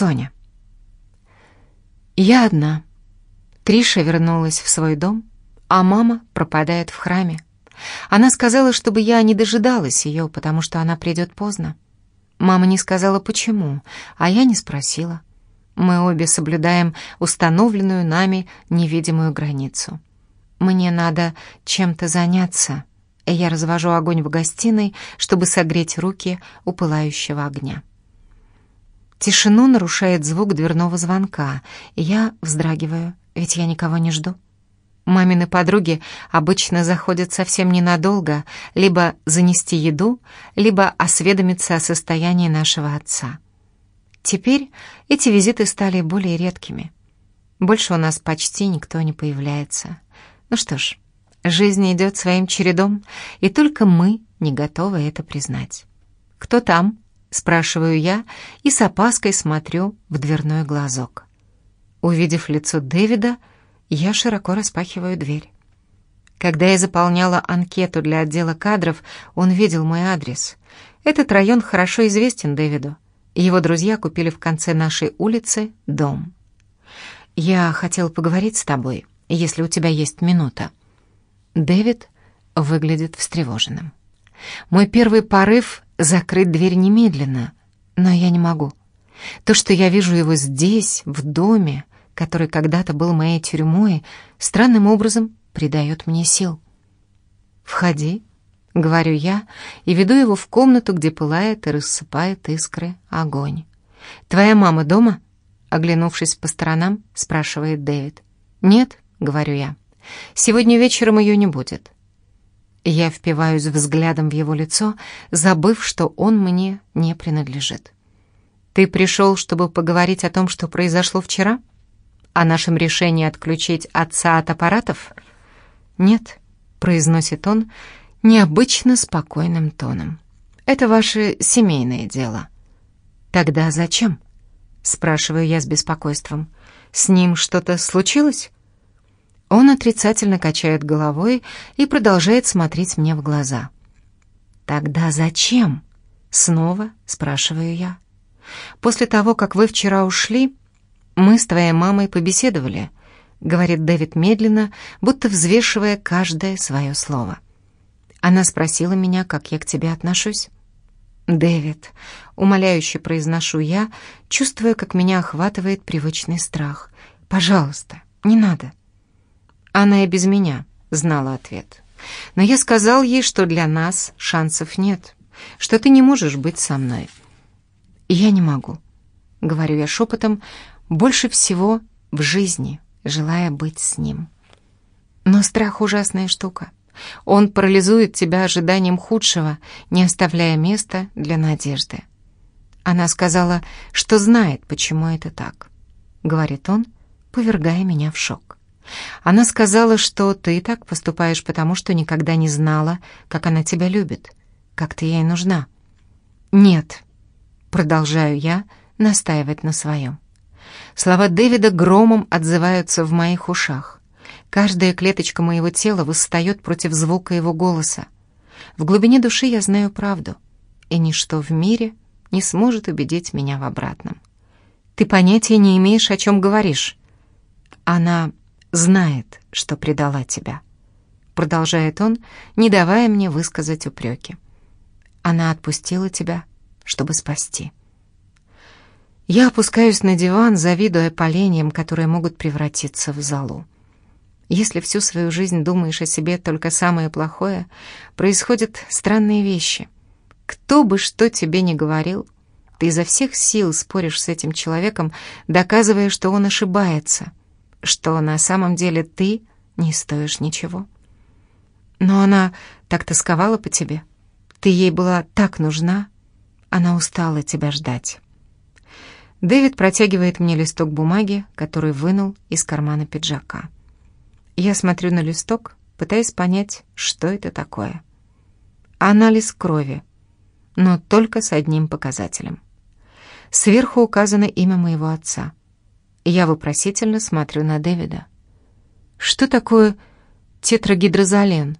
Соня. Я одна. Триша вернулась в свой дом, а мама пропадает в храме. Она сказала, чтобы я не дожидалась ее, потому что она придет поздно. Мама не сказала, почему, а я не спросила. Мы обе соблюдаем установленную нами невидимую границу. Мне надо чем-то заняться, я развожу огонь в гостиной, чтобы согреть руки у пылающего огня. Тишину нарушает звук дверного звонка, и я вздрагиваю, ведь я никого не жду. Мамины подруги обычно заходят совсем ненадолго, либо занести еду, либо осведомиться о состоянии нашего отца. Теперь эти визиты стали более редкими. Больше у нас почти никто не появляется. Ну что ж, жизнь идет своим чередом, и только мы не готовы это признать. «Кто там?» — спрашиваю я и с опаской смотрю в дверной глазок. Увидев лицо Дэвида, я широко распахиваю дверь. Когда я заполняла анкету для отдела кадров, он видел мой адрес. Этот район хорошо известен Дэвиду. Его друзья купили в конце нашей улицы дом. «Я хотел поговорить с тобой, если у тебя есть минута». Дэвид выглядит встревоженным. Мой первый порыв — закрыть дверь немедленно, но я не могу. То, что я вижу его здесь, в доме, который когда-то был моей тюрьмой, странным образом придает мне сил. «Входи», — говорю я, и веду его в комнату, где пылает и рассыпает искры огонь. «Твоя мама дома?» — оглянувшись по сторонам, спрашивает Дэвид. «Нет», — говорю я, — «сегодня вечером ее не будет». Я впиваюсь взглядом в его лицо, забыв, что он мне не принадлежит. «Ты пришел, чтобы поговорить о том, что произошло вчера?» о нашем решении отключить отца от аппаратов? Нет, произносит он необычно спокойным тоном. Это ваше семейное дело. Тогда зачем? Спрашиваю я с беспокойством. С ним что-то случилось? Он отрицательно качает головой и продолжает смотреть мне в глаза. «Тогда зачем?» — снова спрашиваю я. «После того, как вы вчера ушли, «Мы с твоей мамой побеседовали», — говорит Дэвид медленно, будто взвешивая каждое свое слово. Она спросила меня, как я к тебе отношусь. «Дэвид», — умоляюще произношу я, чувствуя, как меня охватывает привычный страх. «Пожалуйста, не надо». Она и без меня знала ответ. Но я сказал ей, что для нас шансов нет, что ты не можешь быть со мной. Я не могу, — говорю я шепотом, больше всего в жизни, желая быть с ним. Но страх — ужасная штука. Он парализует тебя ожиданием худшего, не оставляя места для надежды. Она сказала, что знает, почему это так. Говорит он, повергая меня в шок. Она сказала, что ты так поступаешь, потому что никогда не знала, как она тебя любит, как ты ей нужна. Нет, продолжаю я настаивать на своем. Слова Дэвида громом отзываются в моих ушах. Каждая клеточка моего тела восстает против звука его голоса. В глубине души я знаю правду, и ничто в мире не сможет убедить меня в обратном. Ты понятия не имеешь, о чем говоришь. Она знает, что предала тебя. Продолжает он, не давая мне высказать упреки. Она отпустила тебя, чтобы спасти. Я опускаюсь на диван, завидуя поленьям, которые могут превратиться в золу. Если всю свою жизнь думаешь о себе только самое плохое, происходят странные вещи. Кто бы что тебе ни говорил, ты изо всех сил споришь с этим человеком, доказывая, что он ошибается, что на самом деле ты не стоишь ничего. Но она так тосковала по тебе. Ты ей была так нужна, она устала тебя ждать. Дэвид протягивает мне листок бумаги, который вынул из кармана пиджака. Я смотрю на листок, пытаясь понять, что это такое. Анализ крови, но только с одним показателем. Сверху указано имя моего отца. Я вопросительно смотрю на Дэвида. «Что такое тетрагидрозолен?»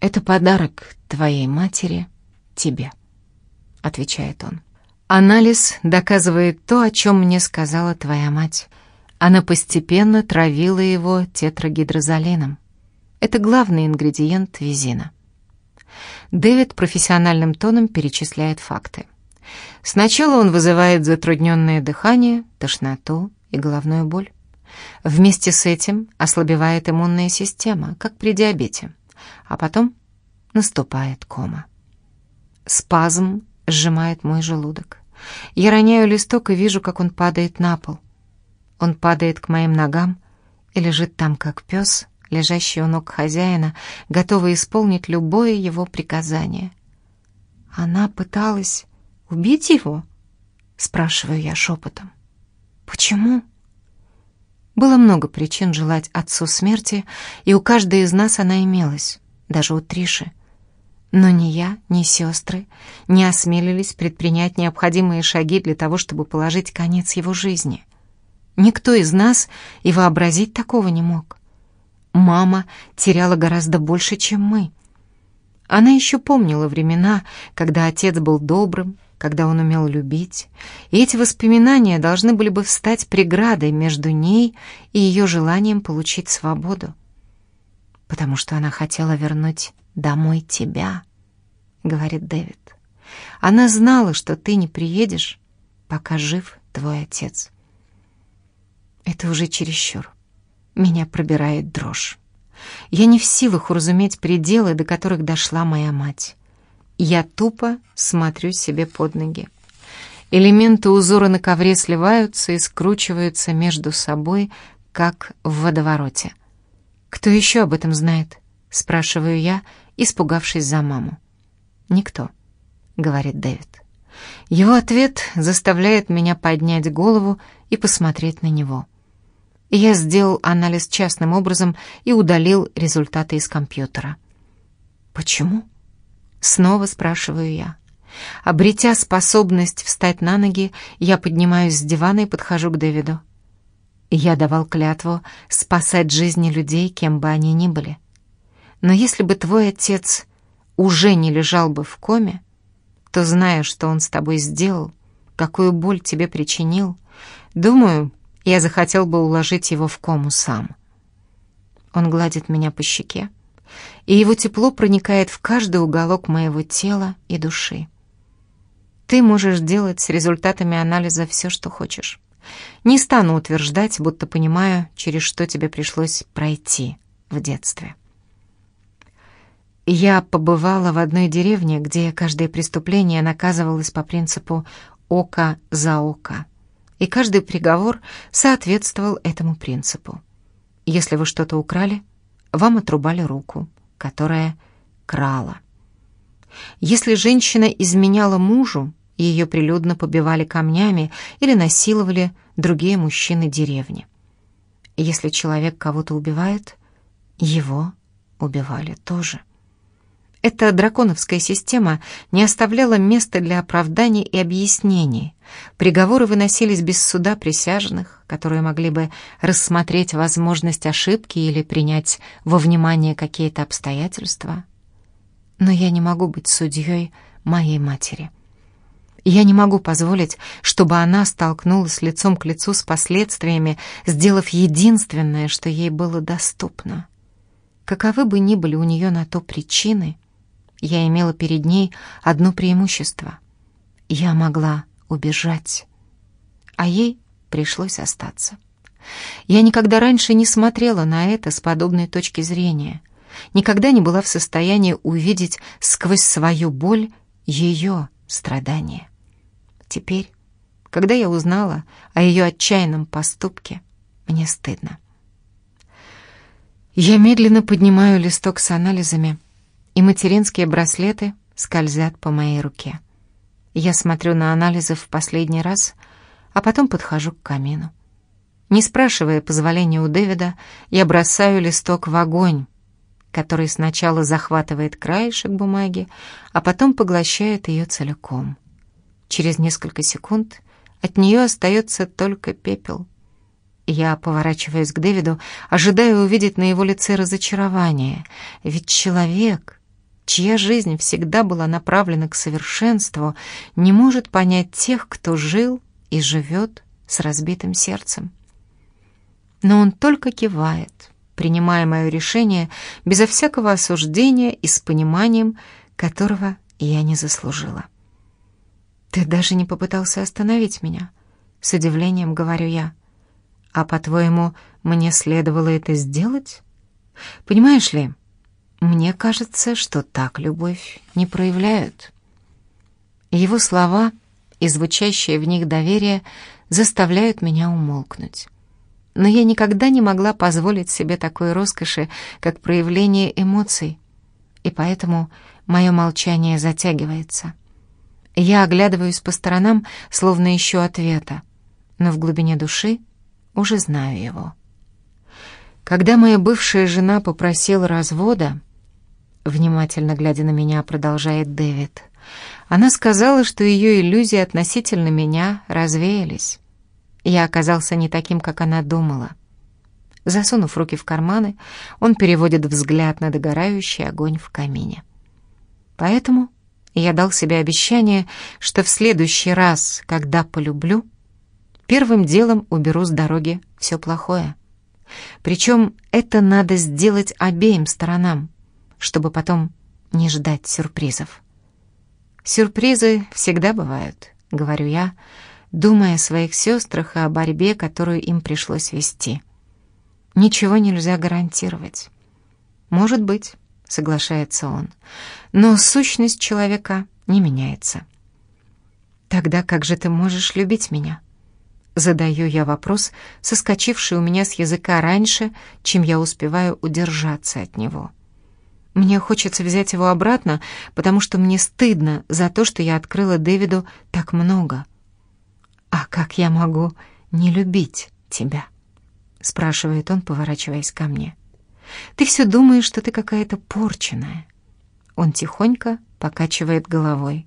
«Это подарок твоей матери тебе», — отвечает он. Анализ доказывает то, о чем мне сказала твоя мать. Она постепенно травила его тетрагидрозолином. Это главный ингредиент визина. Дэвид профессиональным тоном перечисляет факты. Сначала он вызывает затрудненное дыхание, тошноту и головную боль. Вместе с этим ослабевает иммунная система, как при диабете, а потом наступает кома. Спазм сжимает мой желудок. Я роняю листок и вижу, как он падает на пол. Он падает к моим ногам и лежит там, как пес, лежащий у ног хозяина, готовый исполнить любое его приказание. Она пыталась убить его? Спрашиваю я шепотом. Почему? Было много причин желать отцу смерти, и у каждой из нас она имелась, даже у Триши. Но ни я, ни сестры не осмелились предпринять необходимые шаги для того, чтобы положить конец его жизни. Никто из нас и вообразить такого не мог. Мама теряла гораздо больше, чем мы. Она еще помнила времена, когда отец был добрым, когда он умел любить, и эти воспоминания должны были бы встать преградой между ней и ее желанием получить свободу. Потому что она хотела вернуть домой тебя, говорит Дэвид. Она знала, что ты не приедешь, пока жив твой отец. Это уже чересчур. Меня пробирает дрожь. Я не в силах уразуметь пределы, до которых дошла моя мать. Я тупо смотрю себе под ноги. Элементы узора на ковре сливаются и скручиваются между собой, как в водовороте. «Кто еще об этом знает?» — спрашиваю я, испугавшись за маму. «Никто», — говорит Дэвид. Его ответ заставляет меня поднять голову и посмотреть на него. Я сделал анализ частным образом и удалил результаты из компьютера. «Почему?» — снова спрашиваю я. Обретя способность встать на ноги, я поднимаюсь с дивана и подхожу к Дэвиду. Я давал клятву спасать жизни людей, кем бы они ни были. Но если бы твой отец уже не лежал бы в коме, то, зная, что он с тобой сделал, какую боль тебе причинил, думаю, я захотел бы уложить его в кому сам. Он гладит меня по щеке, и его тепло проникает в каждый уголок моего тела и души. Ты можешь делать с результатами анализа все, что хочешь. Не стану утверждать, будто понимаю, через что тебе пришлось пройти в детстве. Я побывала в одной деревне, где каждое преступление наказывалось по принципу «око за око», и каждый приговор соответствовал этому принципу. Если вы что-то украли, вам отрубали руку, которая крала. Если женщина изменяла мужу, ее прилюдно побивали камнями или насиловали другие мужчины деревни. Если человек кого-то убивает, его убивали тоже. Эта драконовская система не оставляла места для оправданий и объяснений. Приговоры выносились без суда присяжных, которые могли бы рассмотреть возможность ошибки или принять во внимание какие-то обстоятельства. Но я не могу быть судьей моей матери. Я не могу позволить, чтобы она столкнулась лицом к лицу с последствиями, сделав единственное, что ей было доступно. Каковы бы ни были у нее на то причины, я имела перед ней одно преимущество. Я могла убежать, а ей пришлось остаться. Я никогда раньше не смотрела на это с подобной точки зрения, никогда не была в состоянии увидеть сквозь свою боль ее страдания. Теперь, когда я узнала о ее отчаянном поступке, мне стыдно. Я медленно поднимаю листок с анализами, и материнские браслеты скользят по моей руке. Я смотрю на анализы в последний раз, а потом подхожу к камину. Не спрашивая позволения у Дэвида, я бросаю листок в огонь, который сначала захватывает краешек бумаги, а потом поглощает ее целиком. Через несколько секунд от нее остается только пепел. Я поворачиваюсь к Дэвиду, ожидая увидеть на его лице разочарование, ведь человек чья жизнь всегда была направлена к совершенству, не может понять тех, кто жил и живет с разбитым сердцем. Но он только кивает, принимая мое решение безо всякого осуждения и с пониманием, которого я не заслужила. «Ты даже не попытался остановить меня», — с удивлением говорю я. «А по-твоему, мне следовало это сделать? Понимаешь ли, мне кажется, что так любовь не проявляют». Его слова и звучащее в них доверие заставляют меня умолкнуть. Но я никогда не могла позволить себе такой роскоши, как проявление эмоций, и поэтому мое молчание затягивается. Я оглядываюсь по сторонам, словно ищу ответа, но в глубине души уже знаю его. Когда моя бывшая жена попросила развода, внимательно глядя на меня, продолжает Дэвид, она сказала, что ее иллюзии относительно меня развеялись. Я оказался не таким, как она думала. Засунув руки в карманы, он переводит взгляд на догорающий огонь в камине. Поэтому я дал себе обещание, что в следующий раз, когда полюблю, первым делом уберу с дороги все плохое. Причем это надо сделать обеим сторонам, чтобы потом не ждать сюрпризов. Сюрпризы всегда бывают, говорю я, думая о своих сестрах и о борьбе, которую им пришлось вести. Ничего нельзя гарантировать. Может быть, соглашается он, но сущность человека не меняется. Тогда как же ты можешь любить меня? Задаю я вопрос, соскочивший у меня с языка раньше, чем я успеваю удержаться от него. Мне хочется взять его обратно, потому что мне стыдно за то, что я открыла Дэвиду так много. «А как я могу не любить тебя?» — спрашивает он, поворачиваясь ко мне. «Ты все думаешь, что ты какая-то порченная». Он тихонько покачивает головой.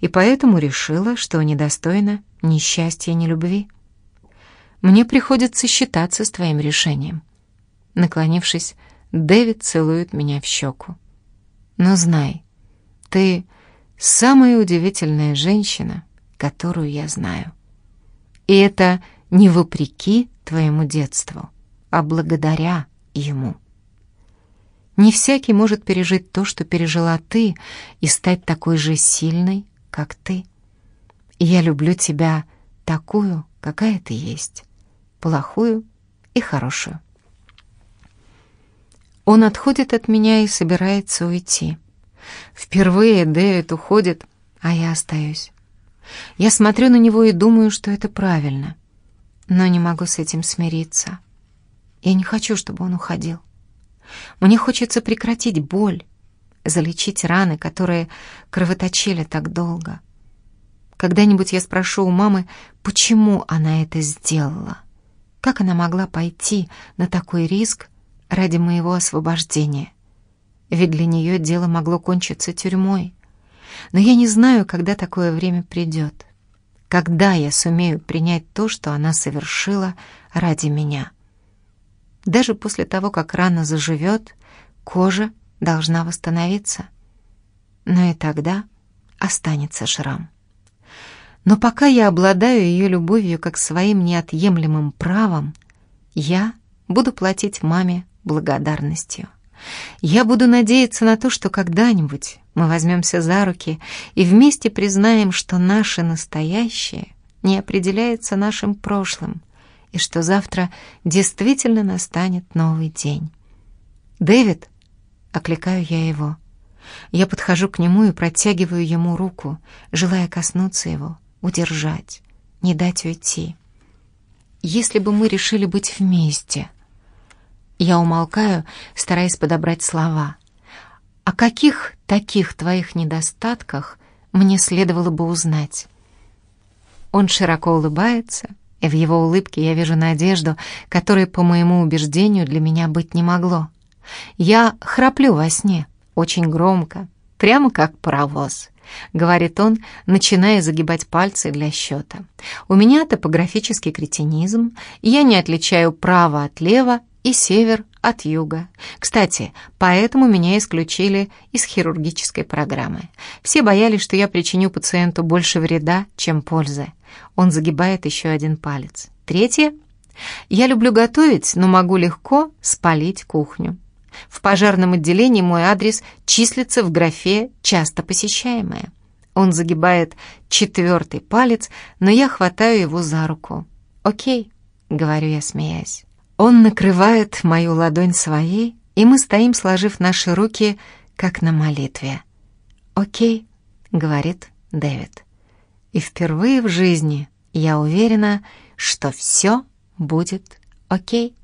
И поэтому решила, что недостойна ни счастья, ни любви. Мне приходится считаться с твоим решением. Наклонившись, Дэвид целует меня в щеку. Но знай, ты самая удивительная женщина, которую я знаю. И это не вопреки твоему детству, а благодаря ему. Не всякий может пережить то, что пережила ты, и стать такой же сильной, как ты. И я люблю тебя такую, какая ты есть, плохую и хорошую. Он отходит от меня и собирается уйти. Впервые Дэвид уходит, а я остаюсь. Я смотрю на него и думаю, что это правильно, но не могу с этим смириться. Я не хочу, чтобы он уходил. Мне хочется прекратить боль, залечить раны, которые кровоточили так долго. Когда-нибудь я спрошу у мамы, почему она это сделала. Как она могла пойти на такой риск ради моего освобождения? Ведь для нее дело могло кончиться тюрьмой. Но я не знаю, когда такое время придет. Когда я сумею принять то, что она совершила ради меня. Даже после того, как рана заживет, кожа должна восстановиться. Но и тогда останется шрам. Но пока я обладаю ее любовью как своим неотъемлемым правом, я буду платить маме благодарностью. Я буду надеяться на то, что когда-нибудь мы возьмемся за руки и вместе признаем, что наше настоящее не определяется нашим прошлым, и что завтра действительно настанет новый день. «Дэвид!» — окликаю я его. Я подхожу к нему и протягиваю ему руку, желая коснуться его, удержать, не дать уйти. Если бы мы решили быть вместе... Я умолкаю, стараясь подобрать слова. О каких таких твоих недостатках мне следовало бы узнать? Он широко улыбается, и в его улыбке я вижу надежду, которой, по моему убеждению, для меня быть не могло. Я храплю во сне, очень громко, прямо как паровоз, — говорит он, начиная загибать пальцы для счета. «У меня топографический кретинизм, я не отличаю право от лева и север от юга. Кстати, поэтому меня исключили из хирургической программы. Все боялись, что я причиню пациенту больше вреда, чем пользы. Он загибает еще один палец. Третье. Я люблю готовить, но могу легко спалить кухню. В пожарном отделении мой адрес числится в графе «часто посещаемое». Он загибает четвертый палец, но я хватаю его за руку. «Окей», — говорю я, смеясь. Он накрывает мою ладонь своей, и мы стоим, сложив наши руки, как на молитве. «Окей», — говорит Дэвид. И впервые в жизни я уверена, что все будет окей.